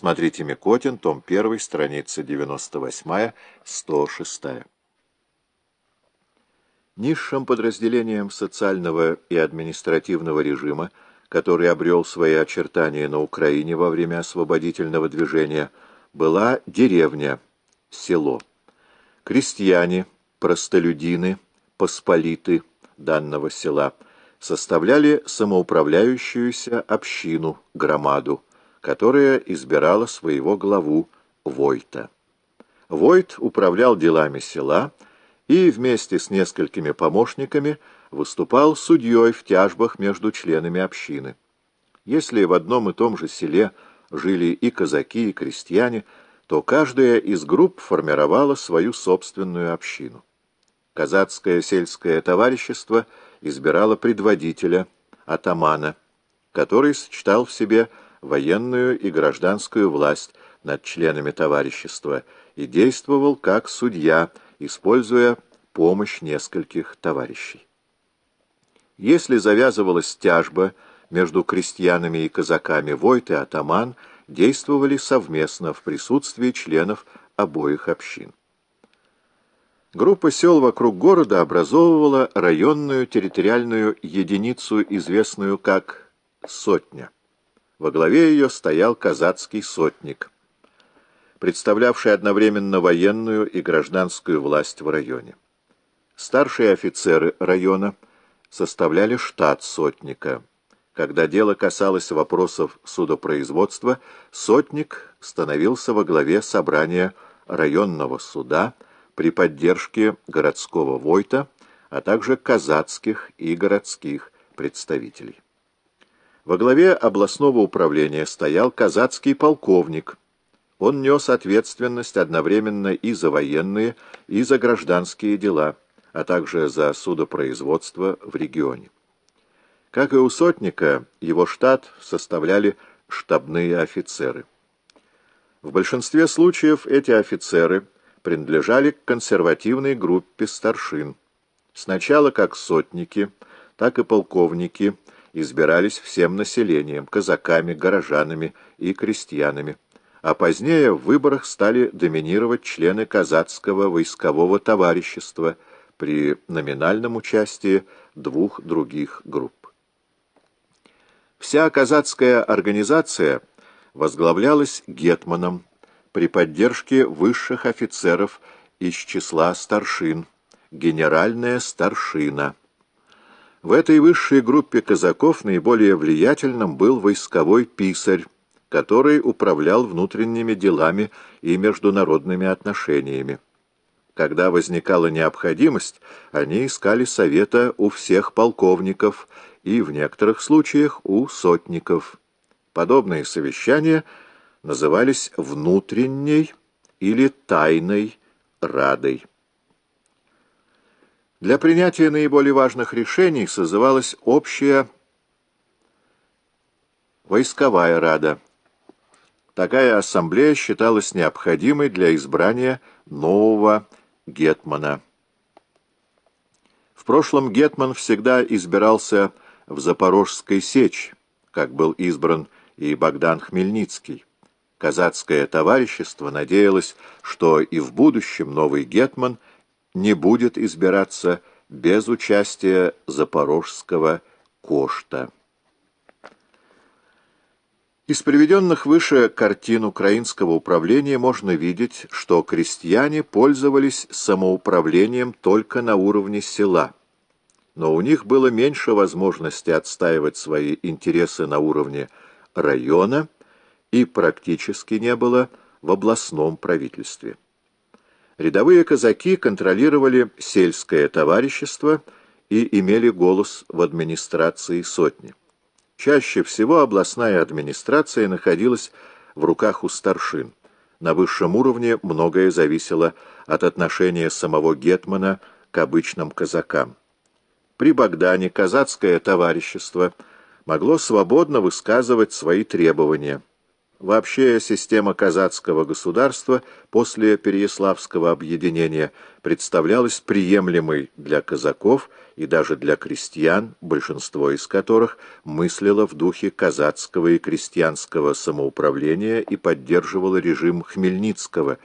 Смотрите Микотин, том 1, страница 98-106. Низшим подразделением социального и административного режима, который обрел свои очертания на Украине во время освободительного движения, была деревня, село. Крестьяне, простолюдины, посполиты данного села составляли самоуправляющуюся общину, громаду, которая избирала своего главу Войта. Войт управлял делами села и вместе с несколькими помощниками выступал судьей в тяжбах между членами общины. Если в одном и том же селе жили и казаки, и крестьяне, то каждая из групп формировала свою собственную общину. Казацкое сельское товарищество избирало предводителя, атамана, который сочетал в себе военную и гражданскую власть над членами товарищества и действовал как судья, используя помощь нескольких товарищей. Если завязывалась тяжба между крестьянами и казаками, войт и атаман действовали совместно в присутствии членов обоих общин. Группа сел вокруг города образовывала районную территориальную единицу, известную как «сотня». Во главе ее стоял казацкий сотник, представлявший одновременно военную и гражданскую власть в районе. Старшие офицеры района составляли штат сотника. Когда дело касалось вопросов судопроизводства, сотник становился во главе собрания районного суда при поддержке городского войта, а также казацких и городских представителей. Во главе областного управления стоял казацкий полковник. Он нес ответственность одновременно и за военные, и за гражданские дела, а также за судопроизводство в регионе. Как и у сотника, его штат составляли штабные офицеры. В большинстве случаев эти офицеры принадлежали к консервативной группе старшин. Сначала как сотники, так и полковники – избирались всем населением, казаками, горожанами и крестьянами, а позднее в выборах стали доминировать члены казацкого войскового товарищества при номинальном участии двух других групп. Вся казацкая организация возглавлялась гетманом при поддержке высших офицеров из числа старшин, генеральная старшина – в этой высшей группе казаков наиболее влиятельным был войсковой писарь, который управлял внутренними делами и международными отношениями. Когда возникала необходимость, они искали совета у всех полковников и, в некоторых случаях, у сотников. Подобные совещания назывались «внутренней» или «тайной радой». Для принятия наиболее важных решений созывалась общая войсковая рада. Такая ассамблея считалась необходимой для избрания нового гетмана. В прошлом гетман всегда избирался в Запорожской сечь, как был избран и Богдан Хмельницкий. Казацкое товарищество надеялось, что и в будущем новый гетман – не будет избираться без участия запорожского кошта. Из приведенных выше картин украинского управления можно видеть, что крестьяне пользовались самоуправлением только на уровне села, но у них было меньше возможности отстаивать свои интересы на уровне района и практически не было в областном правительстве. Рядовые казаки контролировали сельское товарищество и имели голос в администрации сотни. Чаще всего областная администрация находилась в руках у старшин. На высшем уровне многое зависело от отношения самого Гетмана к обычным казакам. При Богдане казацкое товарищество могло свободно высказывать свои требования. Вообще система казацкого государства после Переяславского объединения представлялась приемлемой для казаков и даже для крестьян, большинство из которых мыслило в духе казацкого и крестьянского самоуправления и поддерживало режим Хмельницкого,